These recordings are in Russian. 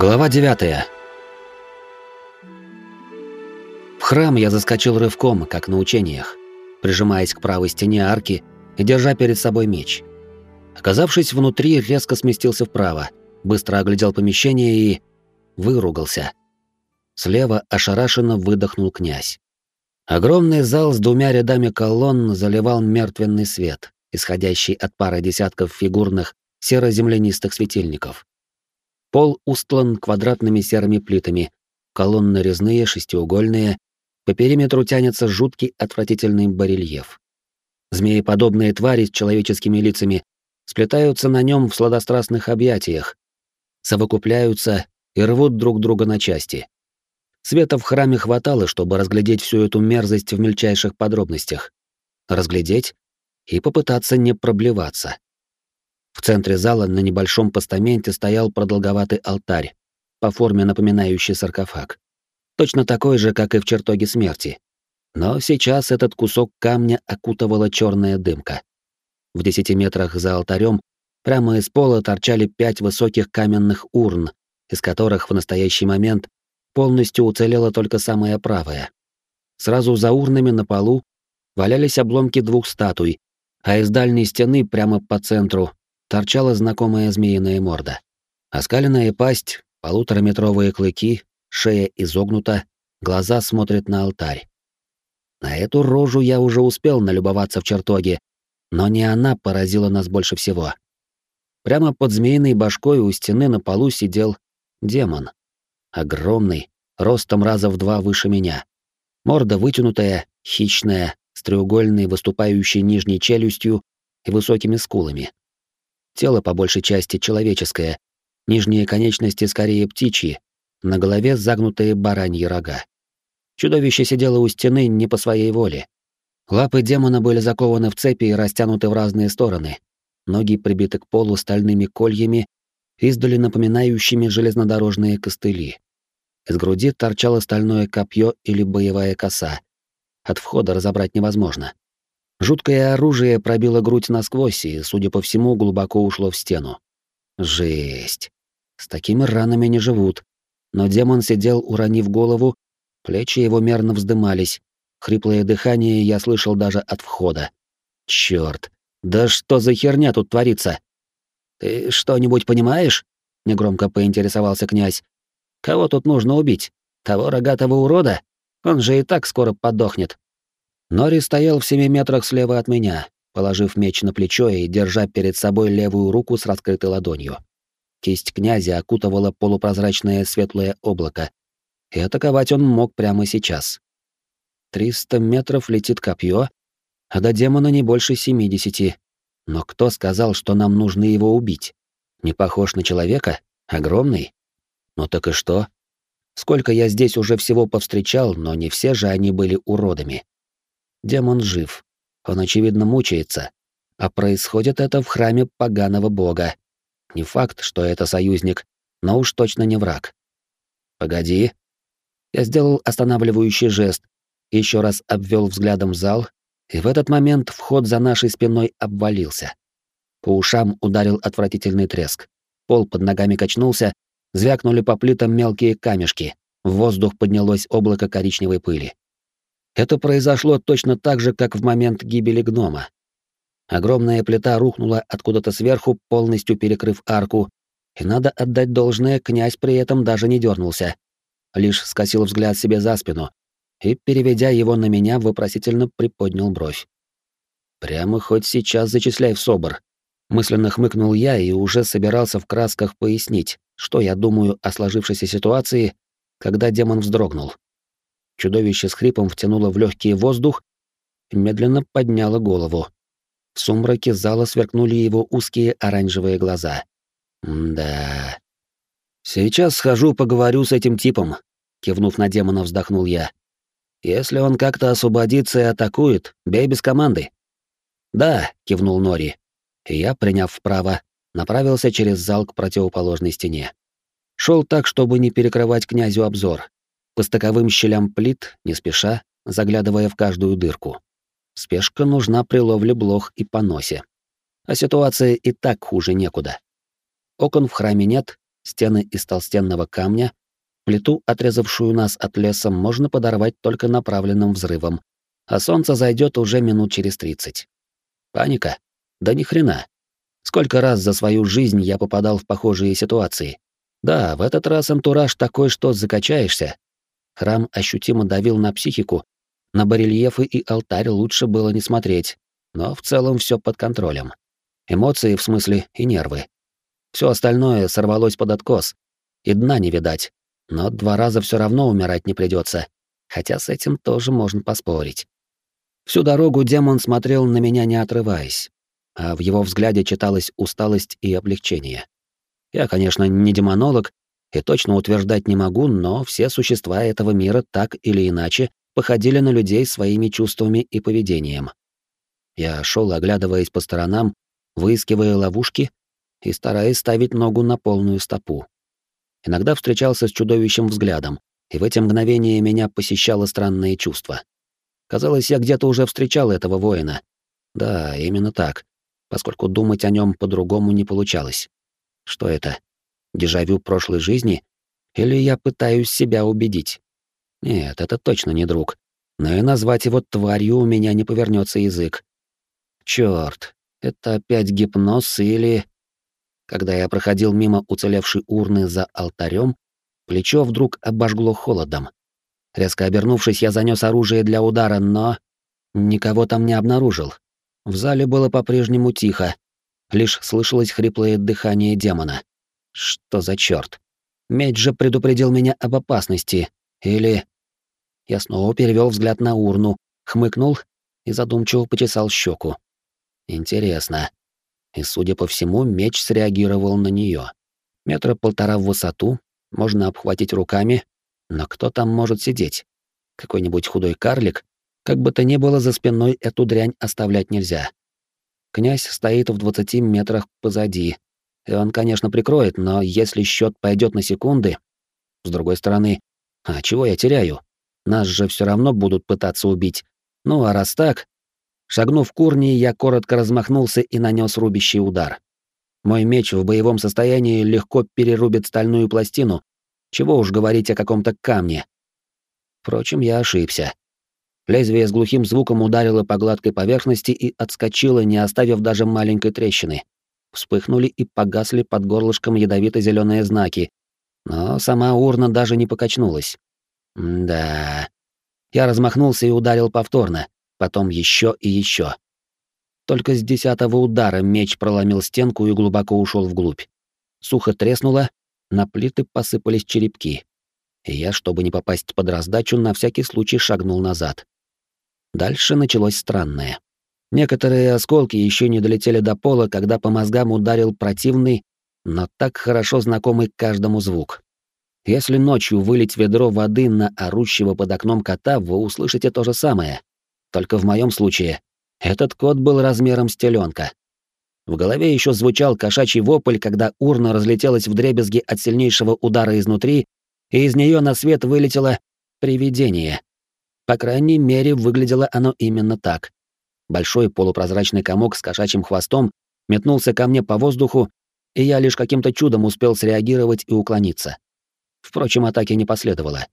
Глава 9. В храм я заскочил рывком, как на учениях, прижимаясь к правой стене арки и держа перед собой меч. Оказавшись внутри, резко сместился вправо, быстро оглядел помещение и... выругался. Слева ошарашенно выдохнул князь. Огромный зал с двумя рядами колонн заливал мертвенный свет, исходящий от пары десятков фигурных серо-землянистых светильников. Пол устлан квадратными серыми плитами, колонны резные, шестиугольные, по периметру тянется жуткий отвратительный барельеф. Змееподобные твари с человеческими лицами сплетаются на нем в сладострастных объятиях, совокупляются и рвут друг друга на части. Света в храме хватало, чтобы разглядеть всю эту мерзость в мельчайших подробностях. Разглядеть и попытаться не проблеваться. В центре зала на небольшом постаменте стоял продолговатый алтарь, по форме напоминающий саркофаг. Точно такой же, как и в чертоге смерти. Но сейчас этот кусок камня окутывала черная дымка. В десяти метрах за алтарем прямо из пола торчали пять высоких каменных урн, из которых в настоящий момент полностью уцелела только самая правая. Сразу за урнами на полу валялись обломки двух статуй, а из дальней стены прямо по центру торчала знакомая змеиная морда. Оскаленная пасть, полутораметровые клыки, шея изогнута, глаза смотрят на алтарь. На эту рожу я уже успел налюбоваться в чертоге, но не она поразила нас больше всего. Прямо под змеиной башкой у стены на полу сидел демон. Огромный, ростом раза в два выше меня. Морда вытянутая, хищная, с треугольной выступающей нижней челюстью и высокими скулами. Тело по большей части человеческое, нижние конечности скорее птичьи, на голове загнутые бараньи рога. Чудовище сидело у стены не по своей воле. Лапы демона были закованы в цепи и растянуты в разные стороны. Ноги прибиты к полу стальными кольями, издали напоминающими железнодорожные костыли. Из груди торчало стальное копье или боевая коса. От входа разобрать невозможно. Жуткое оружие пробило грудь насквозь и, судя по всему, глубоко ушло в стену. Жесть. С такими ранами не живут. Но демон сидел, уронив голову, плечи его мерно вздымались. Хриплое дыхание я слышал даже от входа. Чёрт, да что за херня тут творится? Ты что-нибудь понимаешь? Негромко поинтересовался князь. Кого тут нужно убить? Того рогатого урода? Он же и так скоро подохнет. Нори стоял в семи метрах слева от меня, положив меч на плечо и держа перед собой левую руку с раскрытой ладонью. Кисть князя окутывала полупрозрачное светлое облако, и атаковать он мог прямо сейчас. Триста метров летит копье, а до демона не больше семидесяти. Но кто сказал, что нам нужно его убить? Не похож на человека? Огромный? Ну так и что? Сколько я здесь уже всего повстречал, но не все же они были уродами. Демон жив. Он, очевидно, мучается. А происходит это в храме поганого бога. Не факт, что это союзник, но уж точно не враг. «Погоди». Я сделал останавливающий жест, еще раз обвел взглядом зал, и в этот момент вход за нашей спиной обвалился. По ушам ударил отвратительный треск. Пол под ногами качнулся, звякнули по плитам мелкие камешки. В воздух поднялось облако коричневой пыли. Это произошло точно так же, как в момент гибели гнома. Огромная плита рухнула откуда-то сверху, полностью перекрыв арку, и надо отдать должное, князь при этом даже не дернулся. Лишь скосил взгляд себе за спину и, переведя его на меня, вопросительно приподнял бровь. «Прямо хоть сейчас зачисляй в СОБР», — мысленно хмыкнул я и уже собирался в красках пояснить, что я думаю о сложившейся ситуации, когда демон вздрогнул. Чудовище с хрипом втянуло в легкий воздух и медленно подняло голову. В сумраке зала сверкнули его узкие оранжевые глаза. да. Сейчас схожу, поговорю с этим типом, кивнув на демона, вздохнул я. Если он как-то освободится и атакует, бей без команды. Да, кивнул Нори. И я, приняв вправо, направился через зал к противоположной стене. Шел так, чтобы не перекрывать князю обзор, по стыковым щелям плит, не спеша, заглядывая в каждую дырку. Спешка нужна при ловле блох и поносе. А ситуация и так хуже некуда. Окон в храме нет, стены из толстенного камня, плиту, отрезавшую нас от леса, можно подорвать только направленным взрывом, а солнце зайдет уже минут через тридцать. Паника? Да ни хрена. Сколько раз за свою жизнь я попадал в похожие ситуации. Да, в этот раз антураж такой, что закачаешься. Храм ощутимо давил на психику, на барельефы и алтарь лучше было не смотреть, но в целом все под контролем. Эмоции, в смысле, и нервы. Все остальное сорвалось под откос, и дна не видать. Но два раза все равно умирать не придется, хотя с этим тоже можно поспорить. Всю дорогу демон смотрел на меня, не отрываясь, а в его взгляде читалась усталость и облегчение. Я, конечно, не демонолог и точно утверждать не могу, но все существа этого мира так или иначе походили на людей своими чувствами и поведением. Я шел, оглядываясь по сторонам, выискивая ловушки и стараясь ставить ногу на полную стопу. Иногда встречался с чудовищем взглядом, и в эти мгновения меня посещало странное чувство. Казалось, я где-то уже встречал этого воина. Да, именно так, поскольку думать о нем по-другому не получалось. Что это? Дежавю прошлой жизни? Или я пытаюсь себя убедить? Нет, это точно не друг. Но и назвать его тварью у меня не повернется язык. Черт, это опять гипноз или... Когда я проходил мимо уцелевшей урны за алтарем, плечо вдруг обожгло холодом. Резко обернувшись, я занес оружие для удара, но... Никого там не обнаружил. В зале было по-прежнему тихо. Лишь слышалось хриплое дыхание демона. Что за черт? Меч же предупредил меня об опасности. Или... Я снова перевел взгляд на урну, хмыкнул и задумчиво почесал щеку. Интересно. И, судя по всему, меч среагировал на нее. Метра полтора в высоту, можно обхватить руками, но кто там может сидеть? Какой-нибудь худой карлик? Как бы то ни было, за спиной эту дрянь оставлять нельзя. Князь стоит в двадцати метрах позади, и он, конечно, прикроет, но если счет пойдет на секунды... С другой стороны, а чего я теряю? Нас же все равно будут пытаться убить. Ну а раз так... Шагнув к урне, я коротко размахнулся и нанес рубящий удар. Мой меч в боевом состоянии легко перерубит стальную пластину, чего уж говорить о каком-то камне. Впрочем, я ошибся. Лезвие с глухим звуком ударило по гладкой поверхности и отскочило, не оставив даже маленькой трещины. Вспыхнули и погасли под горлышком ядовито зеленые знаки, но сама урна даже не покачнулась. да. Я размахнулся и ударил повторно, потом еще и еще. Только с десятого удара меч проломил стенку и глубоко ушел вглубь. Сухо треснуло, на плиты посыпались черепки. Я, чтобы не попасть под раздачу, на всякий случай шагнул назад. Дальше началось странное. Некоторые осколки еще не долетели до пола, когда по мозгам ударил противный, но так хорошо знакомый каждому звук. Если ночью вылить ведро воды на орущего под окном кота, вы услышите то же самое. Только в моем случае этот кот был размером с теленка. В голове еще звучал кошачий вопль, когда урна разлетелась в дребезги от сильнейшего удара изнутри, и из нее на свет вылетело привидение. По крайней мере, выглядело оно именно так. Большой полупрозрачный комок с кошачьим хвостом метнулся ко мне по воздуху, и я лишь каким-то чудом успел среагировать и уклониться. Впрочем, атаки не последовало.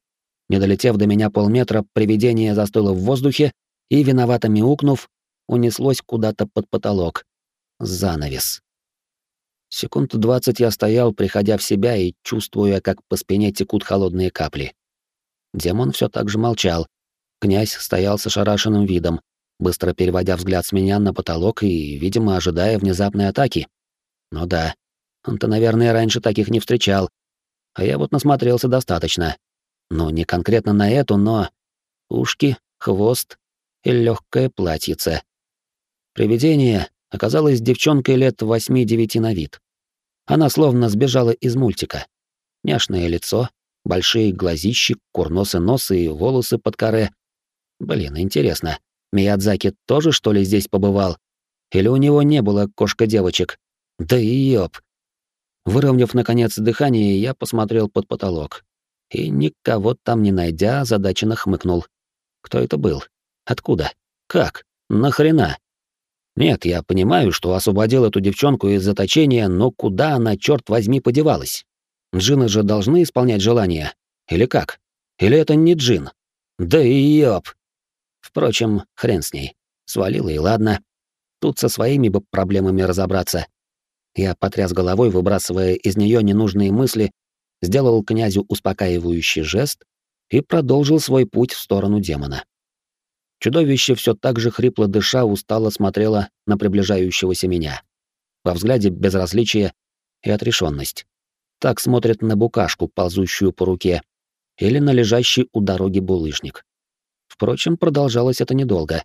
Не долетев до меня полметра, привидение застыло в воздухе и, виновато мяукнув, унеслось куда-то под потолок. Занавес. Секунд двадцать я стоял, приходя в себя и чувствуя, как по спине текут холодные капли. Демон все так же молчал. Князь стоял с ошарашенным видом, быстро переводя взгляд с меня на потолок и, видимо, ожидая внезапной атаки. Ну да, он-то, наверное, раньше таких не встречал, а я вот насмотрелся достаточно. Ну, не конкретно на эту, но ушки, хвост и легкое платьице. Привидение оказалось девчонкой лет восьми-девяти на вид. Она словно сбежала из мультика. Няшное лицо, большие глазищи, курносый нос и волосы под коре. Блин, интересно, Миядзаки тоже, что ли, здесь побывал? Или у него не было кошка-девочек? Да и ёб. Выровняв, наконец, дыхание, я посмотрел под потолок. И никого там не найдя, задаченно хмыкнул. Кто это был? Откуда? Как? Нахрена? Нет, я понимаю, что освободил эту девчонку из заточения, но куда она, черт возьми, подевалась? Джины же должны исполнять желания. Или как? Или это не джин? Да и ёп! Впрочем, хрен с ней. Свалила и ладно. Тут со своими бы проблемами разобраться. Я потряс головой, выбрасывая из нее ненужные мысли, сделал князю успокаивающий жест и продолжил свой путь в сторону демона. Чудовище все так же хрипло дыша устало смотрело на приближающегося меня. Во взгляде безразличие и отрешенность. Так смотрят на букашку, ползущую по руке, или на лежащий у дороги булыжник. Впрочем, продолжалось это недолго.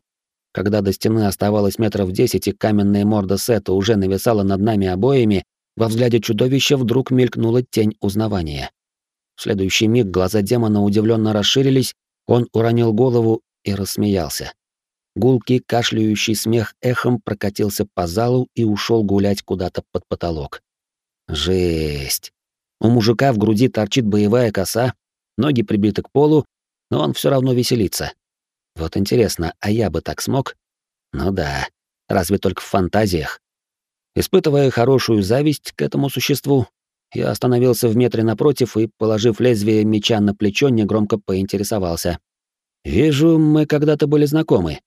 Когда до стены оставалось метров десять и каменная морда Сета уже нависала над нами обоими, во взгляде чудовища вдруг мелькнула тень узнавания. В следующий миг глаза демона удивленно расширились, он уронил голову и рассмеялся. Гулкий, кашляющий смех эхом прокатился по залу и ушел гулять куда-то под потолок. Жесть. У мужика в груди торчит боевая коса, ноги прибиты к полу, но он все равно веселится. Вот интересно, а я бы так смог? Ну да, разве только в фантазиях. Испытывая хорошую зависть к этому существу, я остановился в метре напротив и, положив лезвие меча на плечо, негромко поинтересовался. «Вижу, мы когда-то были знакомы».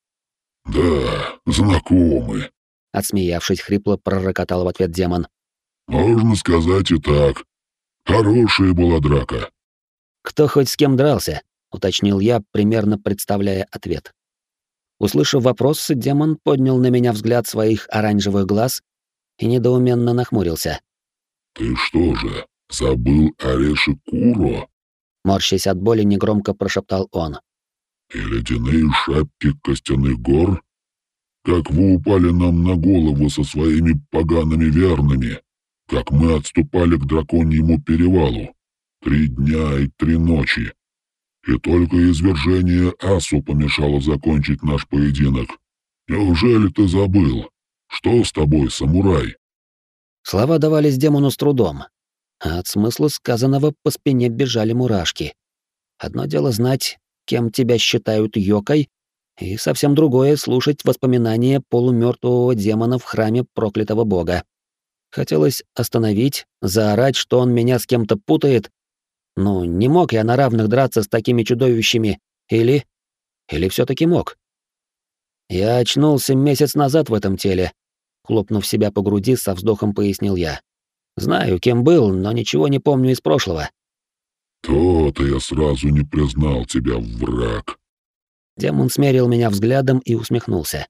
«Да, знакомы», — отсмеявшись, хрипло пророкотал в ответ демон. «Можно сказать и так. Хорошая была драка». «Кто хоть с кем дрался?» — уточнил я, примерно представляя ответ. Услышав вопрос, демон поднял на меня взгляд своих оранжевых глаз и недоуменно нахмурился. «Ты что же, забыл Ореши Куро?» Морщась от боли, негромко прошептал он. «И ледяные шапки костяных гор? Как вы упали нам на голову со своими погаными верными, как мы отступали к драконьему перевалу. Три дня и три ночи. И только извержение Асу помешало закончить наш поединок. Неужели ты забыл? Что с тобой, самурай?» Слова давались демону с трудом, а от смысла сказанного по спине бежали мурашки. Одно дело знать, кем тебя считают Йокой, и совсем другое — слушать воспоминания полумертвого демона в храме проклятого бога. Хотелось остановить, заорать, что он меня с кем-то путает, ну, не мог я на равных драться с такими чудовищами. Или... Или все таки мог? Я очнулся месяц назад в этом теле. Хлопнув себя по груди, со вздохом пояснил я. Знаю, кем был, но ничего не помню из прошлого. То-то я сразу не признал тебя враг. Демон смерил меня взглядом и усмехнулся.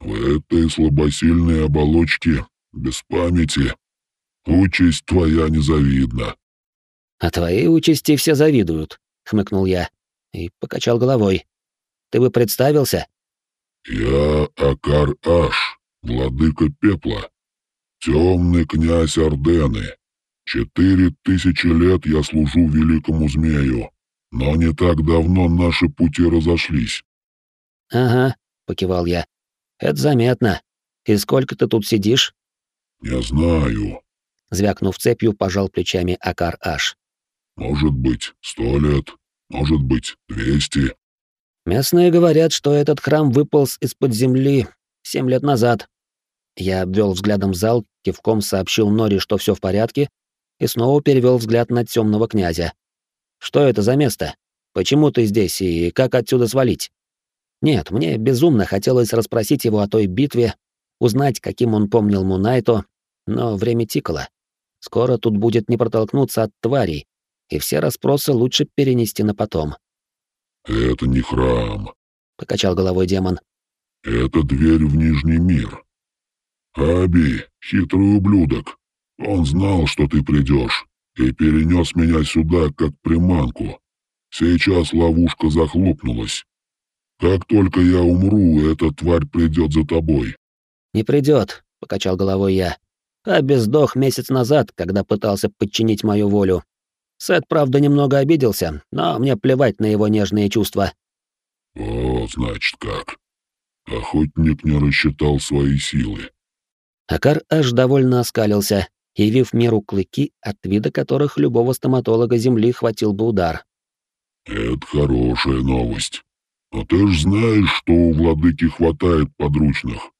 В этой слабосильной оболочке, без памяти, участь твоя незавидна. «А твоей участи все завидуют», — хмыкнул я и покачал головой. «Ты бы представился?» «Я Акар Аш, владыка пепла, темный князь Ордены. Четыре тысячи лет я служу великому змею, но не так давно наши пути разошлись». «Ага», — покивал я. «Это заметно. И сколько ты тут сидишь?» «Не знаю», — звякнув цепью, пожал плечами Акар Аш. Может быть, сто лет, может быть, двести. Местные говорят, что этот храм выполз из-под земли семь лет назад. Я обвел взглядом зал, кивком сообщил Нори, что все в порядке, и снова перевел взгляд на темного князя. Что это за место? Почему ты здесь и как отсюда свалить? Нет, мне безумно хотелось расспросить его о той битве, узнать, каким он помнил Мунайто, но время тикало. Скоро тут будет не протолкнуться от тварей, и все расспросы лучше перенести на потом. «Это не храм», — покачал головой демон. «Это дверь в Нижний мир. Аби, хитрый ублюдок, он знал, что ты придешь, и перенес меня сюда, как приманку. Сейчас ловушка захлопнулась. Как только я умру, эта тварь придет за тобой». «Не придет», — покачал головой я. «Аби сдох месяц назад, когда пытался подчинить мою волю. Сет, правда, немного обиделся, но мне плевать на его нежные чувства. «О, значит как. Охотник не рассчитал свои силы». Акар аж довольно оскалился, явив миру клыки, от вида которых любого стоматолога Земли хватил бы удар. «Это хорошая новость. Но ты ж знаешь, что у владыки хватает подручных.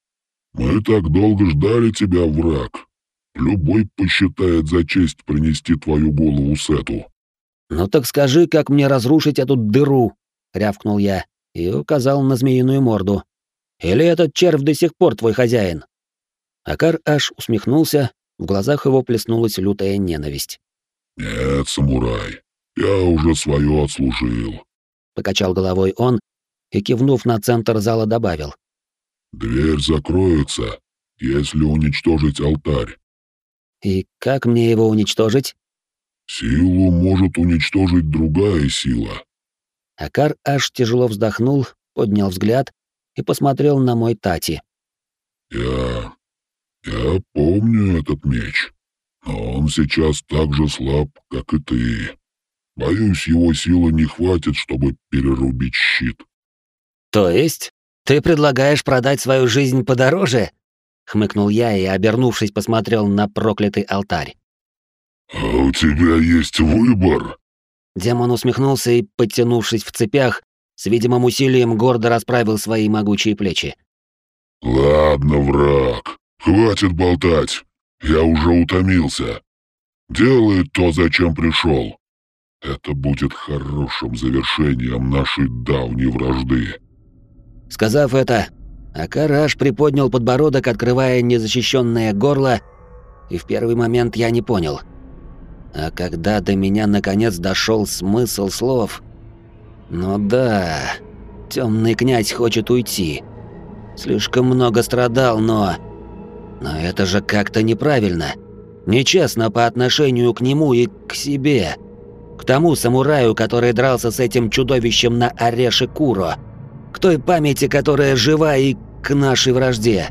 Мы так долго ждали тебя, враг. Любой посчитает за честь принести твою голову Сету. «Ну так скажи, как мне разрушить эту дыру?» — рявкнул я и указал на змеиную морду. «Или этот червь до сих пор твой хозяин?» Акар аж усмехнулся, в глазах его плеснулась лютая ненависть. «Нет, самурай, я уже свое отслужил», — покачал головой он и, кивнув на центр зала, добавил. «Дверь закроется, если уничтожить алтарь. И как мне его уничтожить? Силу может уничтожить другая сила. Акар аж тяжело вздохнул, поднял взгляд и посмотрел на мой Тати. Я... я помню этот меч, но он сейчас так же слаб, как и ты. Боюсь, его силы не хватит, чтобы перерубить щит. То есть ты предлагаешь продать свою жизнь подороже? Хмыкнул я и, обернувшись, посмотрел на проклятый алтарь. «А у тебя есть выбор?» Демон усмехнулся и, подтянувшись в цепях, с видимым усилием гордо расправил свои могучие плечи. «Ладно, враг, хватит болтать. Я уже утомился. Делай то, зачем пришел. Это будет хорошим завершением нашей давней вражды». Сказав это, Акараш приподнял подбородок, открывая незащищенное горло, и в первый момент я не понял. А когда до меня наконец дошел смысл слов... Ну да, темный князь хочет уйти. Слишком много страдал, но... Но это же как-то неправильно. Нечестно по отношению к нему и к себе. К тому самураю, который дрался с этим чудовищем на Ореше Куро к той памяти, которая жива и к нашей вражде.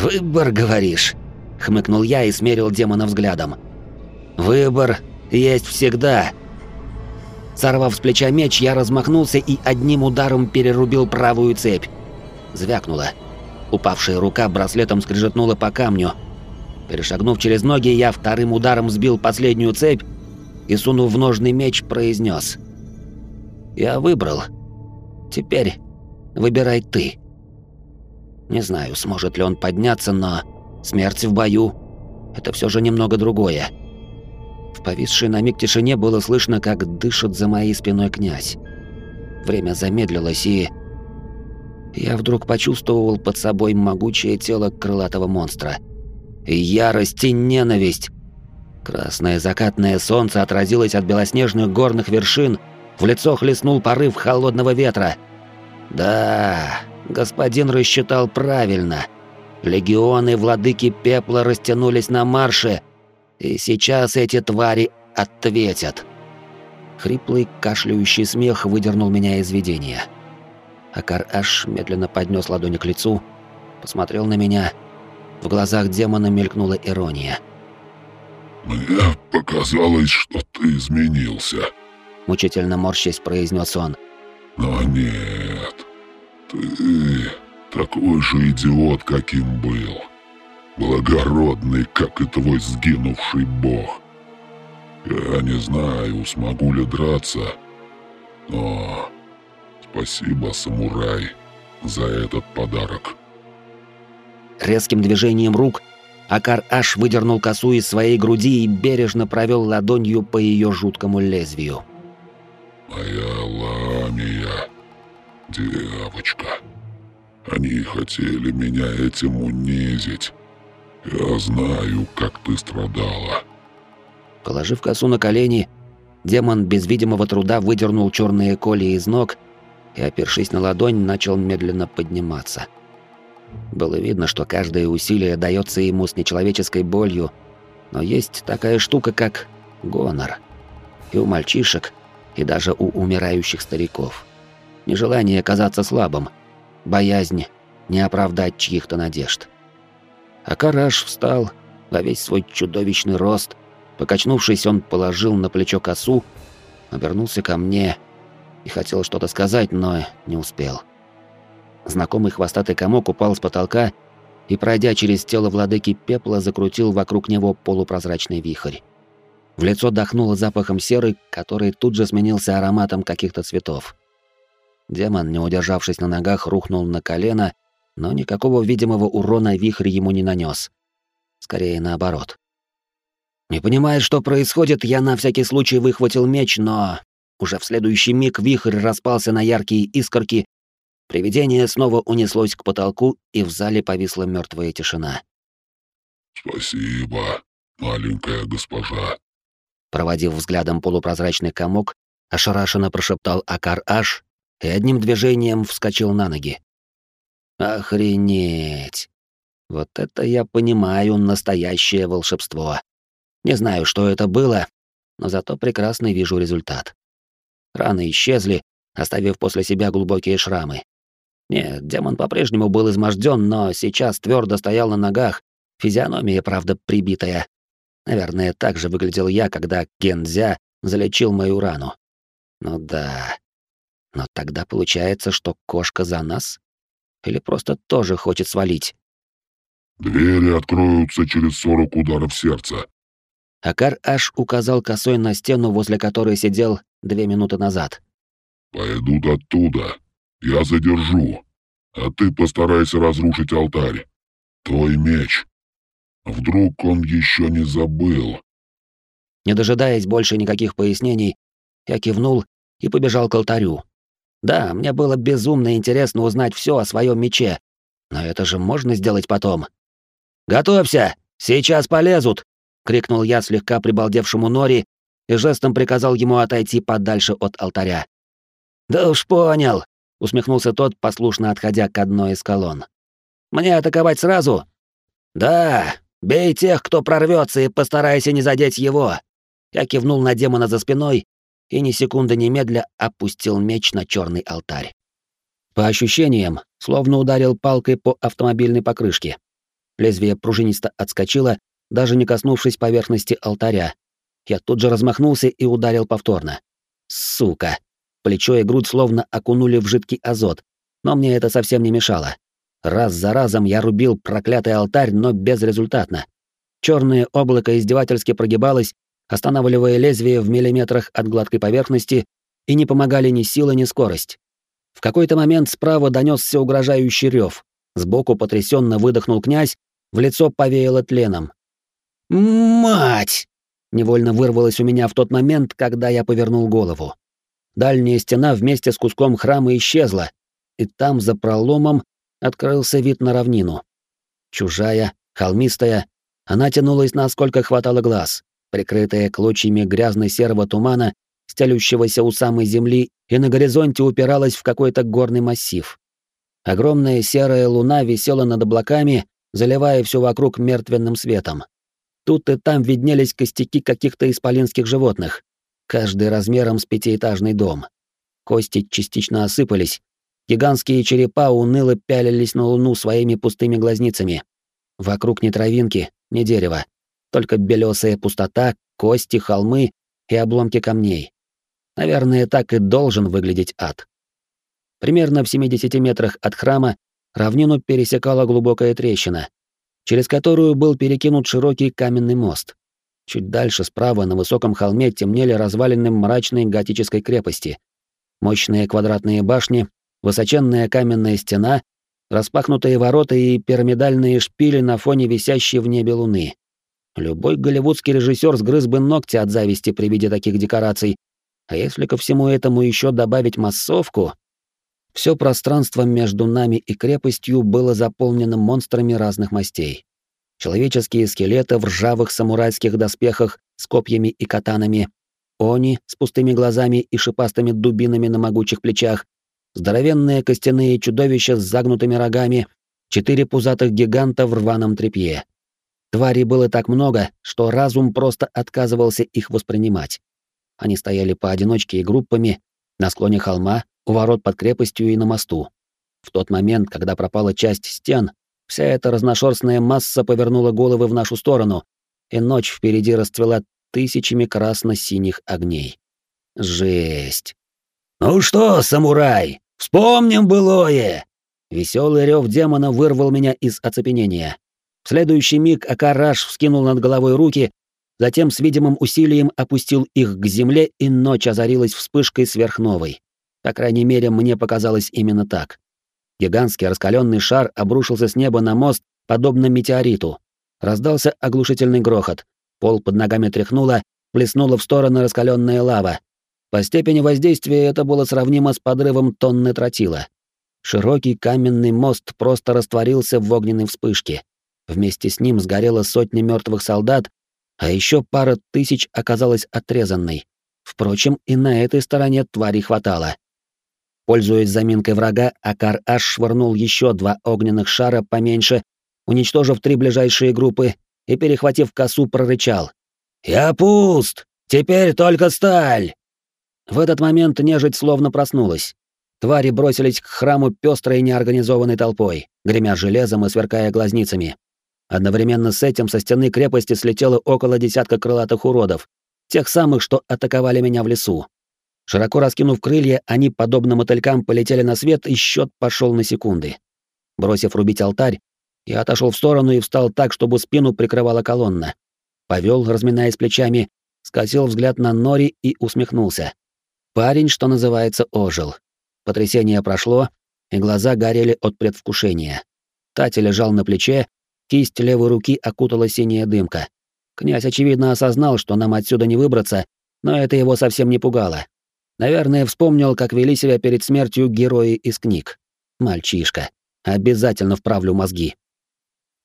«Выбор, говоришь?» — хмыкнул я и смерил демона взглядом. «Выбор есть всегда». Сорвав с плеча меч, я размахнулся и одним ударом перерубил правую цепь. Звякнуло. Упавшая рука браслетом скрежетнула по камню. Перешагнув через ноги, я вторым ударом сбил последнюю цепь и, сунув в ножный меч, произнес: «Я выбрал». Теперь выбирай ты. Не знаю, сможет ли он подняться, но смерть в бою — это все же немного другое. В повисшей на миг тишине было слышно, как дышит за моей спиной князь. Время замедлилось, и... Я вдруг почувствовал под собой могучее тело крылатого монстра. Ярость, и ненависть. Красное закатное солнце отразилось от белоснежных горных вершин — в лицо хлестнул порыв холодного ветра. Да, господин рассчитал правильно. Легионы владыки пепла растянулись на марше, и сейчас эти твари ответят. Хриплый, кашляющий смех выдернул меня из видения. Акар аж медленно поднес ладони к лицу, посмотрел на меня. В глазах демона мелькнула ирония. «Мне показалось, что ты изменился», мучительно морщась произнес он. «Но нет, ты такой же идиот, каким был. Благородный, как и твой сгинувший бог. Я не знаю, смогу ли драться, но спасибо, самурай, за этот подарок». Резким движением рук Акар аж выдернул косу из своей груди и бережно провел ладонью по ее жуткому лезвию. Моя Ламия, девочка. Они хотели меня этим унизить. Я знаю, как ты страдала. Положив косу на колени, демон без видимого труда выдернул черные коли из ног и, опершись на ладонь, начал медленно подниматься. Было видно, что каждое усилие дается ему с нечеловеческой болью, но есть такая штука, как гонор. И у мальчишек, и даже у умирающих стариков. Нежелание казаться слабым, боязнь не оправдать чьих-то надежд. А Караш встал во весь свой чудовищный рост. Покачнувшись, он положил на плечо косу, обернулся ко мне и хотел что-то сказать, но не успел. Знакомый хвостатый комок упал с потолка и, пройдя через тело владыки пепла, закрутил вокруг него полупрозрачный вихрь. В лицо дохнуло запахом серы, который тут же сменился ароматом каких-то цветов. Демон, не удержавшись на ногах, рухнул на колено, но никакого видимого урона вихрь ему не нанес. скорее наоборот. Не понимая, что происходит, я на всякий случай выхватил меч, но уже в следующий миг вихрь распался на яркие искорки, привидение снова унеслось к потолку, и в зале повисла мертвая тишина. «Спасибо, маленькая госпожа», проводив взглядом полупрозрачный комок, ошарашенно прошептал Акар Аш и одним движением вскочил на ноги. Охренеть! Вот это я понимаю настоящее волшебство. Не знаю, что это было, но зато прекрасно вижу результат. Раны исчезли, оставив после себя глубокие шрамы. Нет, демон по-прежнему был изможден, но сейчас твердо стоял на ногах, физиономия, правда, прибитая. Наверное, так же выглядел я, когда Гензя залечил мою рану. Ну да. Но тогда получается, что кошка за нас? Или просто тоже хочет свалить? «Двери откроются через сорок ударов сердца». Акар аж указал косой на стену, возле которой сидел две минуты назад. «Пойдут оттуда. Я задержу. А ты постарайся разрушить алтарь. Твой меч. Вдруг он еще не забыл». Не дожидаясь больше никаких пояснений, я кивнул и побежал к алтарю. Да, мне было безумно интересно узнать все о своем мече, но это же можно сделать потом. «Готовься! Сейчас полезут!» — крикнул я слегка прибалдевшему Нори и жестом приказал ему отойти подальше от алтаря. «Да уж понял», — усмехнулся тот, послушно отходя к одной из колонн. «Мне атаковать сразу?» «Да, бей тех, кто прорвется, и постарайся не задеть его». Я кивнул на демона за спиной и ни секунды немедля опустил меч на черный алтарь. По ощущениям, словно ударил палкой по автомобильной покрышке. Лезвие пружинисто отскочило, даже не коснувшись поверхности алтаря, я тут же размахнулся и ударил повторно. Сука! Плечо и грудь словно окунули в жидкий азот, но мне это совсем не мешало. Раз за разом я рубил проклятый алтарь, но безрезультатно. Черное облако издевательски прогибалось, останавливая лезвие в миллиметрах от гладкой поверхности, и не помогали ни сила, ни скорость. В какой-то момент справа донесся угрожающий рев. Сбоку потрясенно выдохнул князь, в лицо повеяло тленом. «Мать!» невольно вырвалось у меня в тот момент, когда я повернул голову. Дальняя стена вместе с куском храма исчезла, и там, за проломом, открылся вид на равнину. Чужая, холмистая, она тянулась насколько хватало глаз, прикрытая клочьями грязно-серого тумана, стелющегося у самой земли, и на горизонте упиралась в какой-то горный массив. Огромная серая луна висела над облаками, заливая все вокруг мертвенным светом. Тут и там виднелись костяки каких-то исполинских животных, каждый размером с пятиэтажный дом. Кости частично осыпались, гигантские черепа уныло пялились на луну своими пустыми глазницами. Вокруг ни травинки, ни дерева, только белесая пустота, кости, холмы и обломки камней. Наверное, так и должен выглядеть ад. Примерно в 70 метрах от храма равнину пересекала глубокая трещина, через которую был перекинут широкий каменный мост. Чуть дальше справа на высоком холме темнели развалины мрачной готической крепости. Мощные квадратные башни, высоченная каменная стена, распахнутые ворота и пирамидальные шпили на фоне висящей в небе луны. Любой голливудский режиссер сгрыз бы ногти от зависти при виде таких декораций. А если ко всему этому еще добавить массовку, все пространство между нами и крепостью было заполнено монстрами разных мастей. Человеческие скелеты в ржавых самурайских доспехах с копьями и катанами, они с пустыми глазами и шипастыми дубинами на могучих плечах, здоровенные костяные чудовища с загнутыми рогами, четыре пузатых гиганта в рваном тряпье. Тварей было так много, что разум просто отказывался их воспринимать. Они стояли поодиночке и группами на склоне холма, у ворот под крепостью и на мосту. В тот момент, когда пропала часть стен, вся эта разношерстная масса повернула головы в нашу сторону, и ночь впереди расцвела тысячами красно-синих огней. Жесть. «Ну что, самурай, вспомним былое!» Веселый рев демона вырвал меня из оцепенения. В следующий миг Акараш вскинул над головой руки, затем с видимым усилием опустил их к земле, и ночь озарилась вспышкой сверхновой. По крайней мере, мне показалось именно так. Гигантский раскаленный шар обрушился с неба на мост, подобно метеориту. Раздался оглушительный грохот. Пол под ногами тряхнуло, плеснула в стороны раскаленная лава. По степени воздействия это было сравнимо с подрывом тонны тротила. Широкий каменный мост просто растворился в огненной вспышке. Вместе с ним сгорело сотни мертвых солдат, а еще пара тысяч оказалась отрезанной. Впрочем, и на этой стороне твари хватало. Пользуясь заминкой врага, Акар аж швырнул еще два огненных шара поменьше, уничтожив три ближайшие группы и, перехватив косу, прорычал. «Я пуст! Теперь только сталь!» В этот момент нежить словно проснулась. Твари бросились к храму пестрой неорганизованной толпой, гремя железом и сверкая глазницами. Одновременно с этим со стены крепости слетело около десятка крылатых уродов, тех самых, что атаковали меня в лесу. Широко раскинув крылья, они, подобно мотылькам, полетели на свет, и счет пошел на секунды. Бросив рубить алтарь, я отошел в сторону и встал так, чтобы спину прикрывала колонна. Повел, разминаясь плечами, скосил взгляд на Нори и усмехнулся. Парень, что называется, ожил. Потрясение прошло, и глаза горели от предвкушения. Тати лежал на плече, кисть левой руки окутала синяя дымка. Князь, очевидно, осознал, что нам отсюда не выбраться, но это его совсем не пугало. Наверное, вспомнил, как вели себя перед смертью герои из книг. Мальчишка. Обязательно вправлю мозги.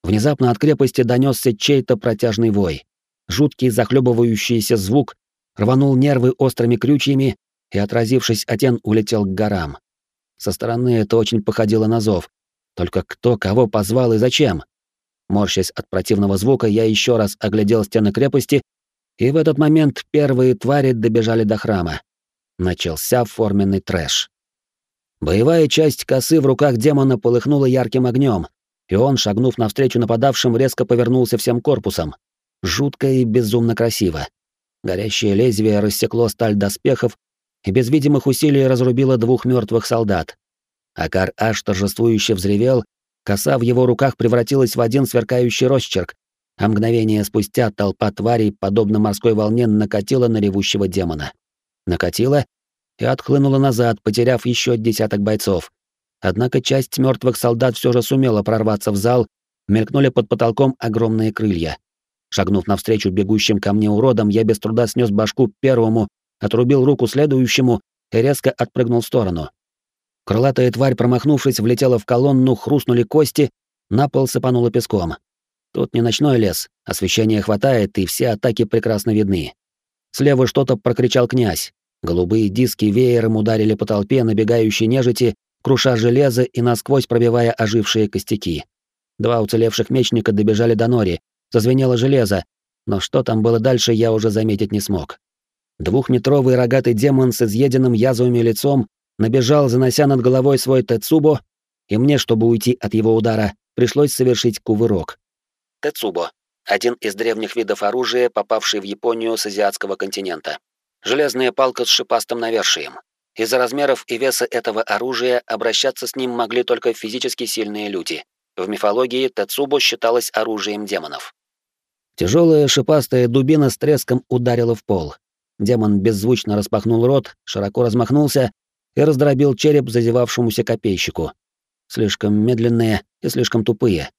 Внезапно от крепости донесся чей-то протяжный вой. Жуткий захлебывающийся звук рванул нервы острыми крючьями и, отразившись о тен, улетел к горам. Со стороны это очень походило на зов. Только кто кого позвал и зачем? Морщась от противного звука, я еще раз оглядел стены крепости, и в этот момент первые твари добежали до храма. Начался форменный трэш. Боевая часть косы в руках демона полыхнула ярким огнем, и он, шагнув навстречу нападавшим, резко повернулся всем корпусом. Жутко и безумно красиво. Горящее лезвие рассекло сталь доспехов и без видимых усилий разрубило двух мертвых солдат. Акар аж торжествующе взревел Коса в его руках превратилась в один сверкающий росчерк, а мгновение спустя толпа тварей, подобно морской волне, накатила на ревущего демона. Накатила и отхлынула назад, потеряв еще десяток бойцов. Однако часть мертвых солдат все же сумела прорваться в зал, мелькнули под потолком огромные крылья. Шагнув навстречу бегущим ко мне уродам, я без труда снес башку первому, отрубил руку следующему и резко отпрыгнул в сторону. Крылатая тварь, промахнувшись, влетела в колонну, хрустнули кости, на пол сыпанула песком. Тут не ночной лес, освещения хватает, и все атаки прекрасно видны. Слева что-то прокричал князь. Голубые диски веером ударили по толпе набегающей нежити, круша железо и насквозь пробивая ожившие костяки. Два уцелевших мечника добежали до нори, зазвенело железо, но что там было дальше, я уже заметить не смог. Двухметровый рогатый демон с изъеденным язвами лицом набежал, занося над головой свой Тецубо, и мне, чтобы уйти от его удара, пришлось совершить кувырок. Тецубо — один из древних видов оружия, попавший в Японию с азиатского континента. Железная палка с шипастым навершием. Из-за размеров и веса этого оружия обращаться с ним могли только физически сильные люди. В мифологии Тецубо считалось оружием демонов. Тяжелая шипастая дубина с треском ударила в пол. Демон беззвучно распахнул рот, широко размахнулся и раздробил череп зазевавшемуся копейщику. Слишком медленные и слишком тупые.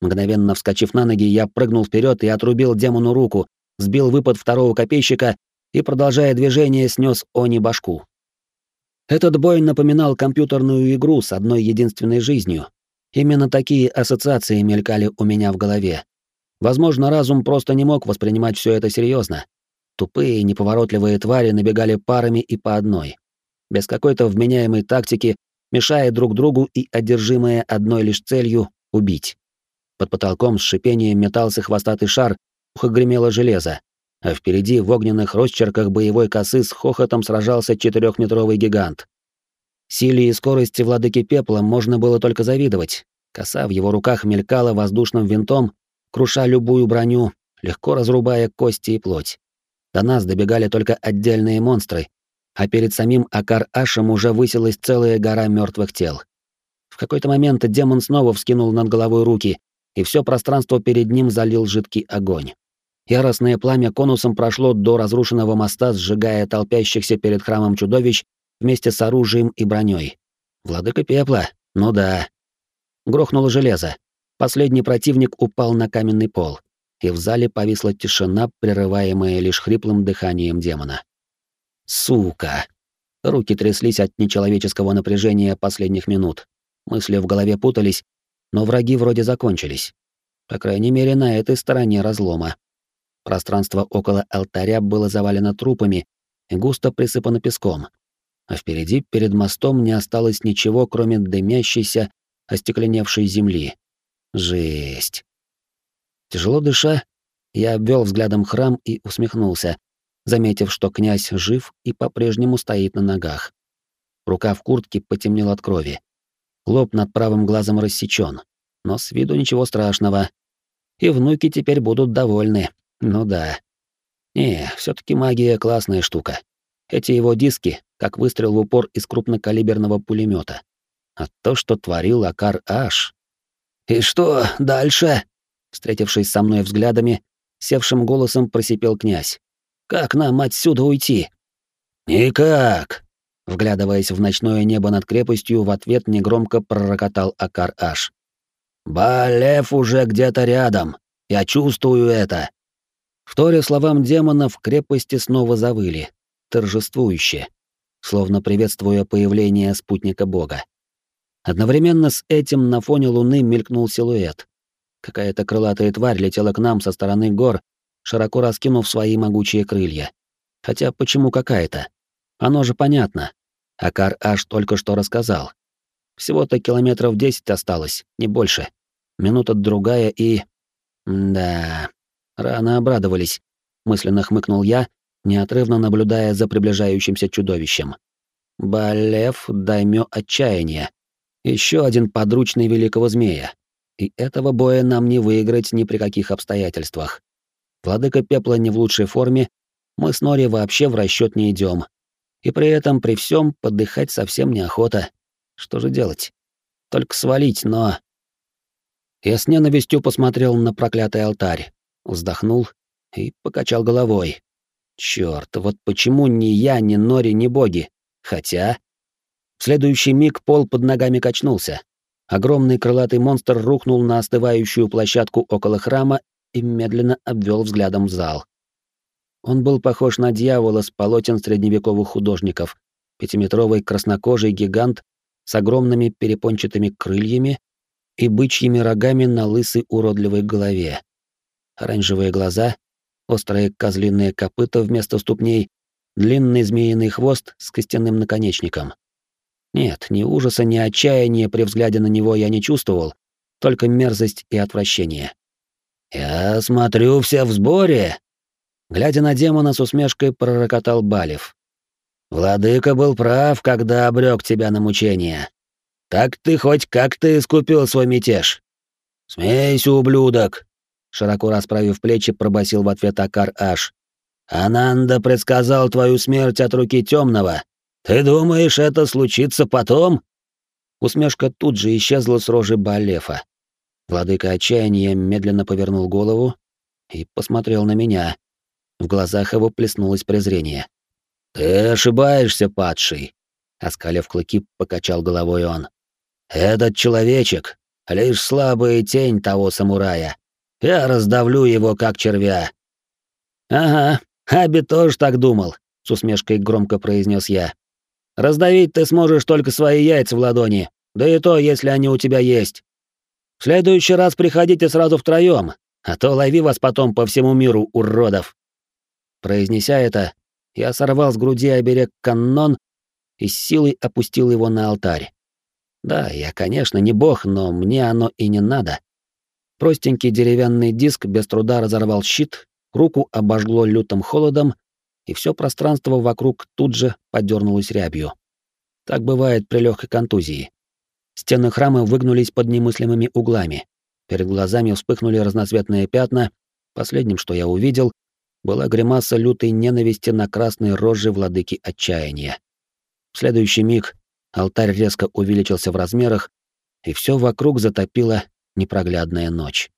Мгновенно вскочив на ноги, я прыгнул вперед и отрубил демону руку, сбил выпад второго копейщика и, продолжая движение, снес Они башку. Этот бой напоминал компьютерную игру с одной единственной жизнью. Именно такие ассоциации мелькали у меня в голове. Возможно, разум просто не мог воспринимать все это серьезно. Тупые, неповоротливые твари набегали парами и по одной без какой-то вменяемой тактики, мешая друг другу и одержимые одной лишь целью — убить. Под потолком с шипением метался хвостатый шар, ухо гремело железо, а впереди в огненных росчерках боевой косы с хохотом сражался четырехметровый гигант. Силе и скорости владыки пепла можно было только завидовать. Коса в его руках мелькала воздушным винтом, круша любую броню, легко разрубая кости и плоть. До нас добегали только отдельные монстры, а перед самим Акар-Ашем уже высилась целая гора мертвых тел. В какой-то момент демон снова вскинул над головой руки, и все пространство перед ним залил жидкий огонь. Яростное пламя конусом прошло до разрушенного моста, сжигая толпящихся перед храмом чудовищ вместе с оружием и броней. Владыка пепла, ну да. Грохнуло железо. Последний противник упал на каменный пол, и в зале повисла тишина, прерываемая лишь хриплым дыханием демона. Сука! Руки тряслись от нечеловеческого напряжения последних минут. Мысли в голове путались, но враги вроде закончились. По крайней мере, на этой стороне разлома. Пространство около алтаря было завалено трупами и густо присыпано песком. А впереди, перед мостом, не осталось ничего, кроме дымящейся, остекленевшей земли. Жесть. Тяжело дыша, я обвел взглядом храм и усмехнулся, заметив, что князь жив и по-прежнему стоит на ногах. Рука в куртке потемнела от крови. Лоб над правым глазом рассечен, но с виду ничего страшного. И внуки теперь будут довольны. Ну да. Не, все таки магия классная штука. Эти его диски, как выстрел в упор из крупнокалиберного пулемета. А то, что творил Акар Аш. «И что дальше?» Встретившись со мной взглядами, севшим голосом просипел князь. Как нам отсюда уйти? Никак. Вглядываясь в ночное небо над крепостью, в ответ негромко пророкотал Акар Аш. Балев уже где-то рядом. Я чувствую это. Вторя словам демона, в крепости снова завыли, торжествующе, словно приветствуя появление спутника бога. Одновременно с этим на фоне луны мелькнул силуэт. Какая-то крылатая тварь летела к нам со стороны гор, широко раскинув свои могучие крылья. Хотя почему какая-то? Оно же понятно. Акар аж только что рассказал. Всего-то километров десять осталось, не больше. Минута-другая и... Да, рано обрадовались. Мысленно хмыкнул я, неотрывно наблюдая за приближающимся чудовищем. Балев даймё отчаяния. Еще один подручный великого змея. И этого боя нам не выиграть ни при каких обстоятельствах. Владыка пепла не в лучшей форме, мы с Нори вообще в расчет не идем. И при этом, при всем, подыхать совсем неохота. Что же делать? Только свалить, но... Я с ненавистью посмотрел на проклятый алтарь, вздохнул и покачал головой. Чёрт, вот почему ни я, ни Нори, ни боги? Хотя... В следующий миг пол под ногами качнулся. Огромный крылатый монстр рухнул на остывающую площадку около храма и медленно обвел взглядом зал. Он был похож на дьявола с полотен средневековых художников, пятиметровый краснокожий гигант с огромными перепончатыми крыльями и бычьими рогами на лысой уродливой голове. Оранжевые глаза, острые козлиные копыта вместо ступней, длинный змеиный хвост с костяным наконечником. Нет, ни ужаса, ни отчаяния при взгляде на него я не чувствовал, только мерзость и отвращение. «Я смотрю, все в сборе!» Глядя на демона с усмешкой, пророкотал Балев. «Владыка был прав, когда обрек тебя на мучение. Так ты хоть как-то искупил свой мятеж. Смейся, ублюдок!» Широко расправив плечи, пробасил в ответ Акар Аш. «Ананда предсказал твою смерть от руки темного. Ты думаешь, это случится потом?» Усмешка тут же исчезла с рожи Балефа. Владыка отчаяния медленно повернул голову и посмотрел на меня. В глазах его плеснулось презрение. «Ты ошибаешься, падший!» Оскалив клыки, покачал головой он. «Этот человечек — лишь слабая тень того самурая. Я раздавлю его, как червя». «Ага, Аби тоже так думал», — с усмешкой громко произнес я. «Раздавить ты сможешь только свои яйца в ладони, да и то, если они у тебя есть. В следующий раз приходите сразу втроем, а то лови вас потом по всему миру, уродов. Произнеся это, я сорвал с груди оберег каннон и с силой опустил его на алтарь. Да, я, конечно, не бог, но мне оно и не надо. Простенький деревянный диск без труда разорвал щит, руку обожгло лютым холодом, и все пространство вокруг тут же подернулось рябью. Так бывает при легкой контузии. Стены храма выгнулись под немыслимыми углами. Перед глазами вспыхнули разноцветные пятна. Последним, что я увидел, была гримаса лютой ненависти на красной роже владыки отчаяния. В следующий миг алтарь резко увеличился в размерах, и все вокруг затопила непроглядная ночь.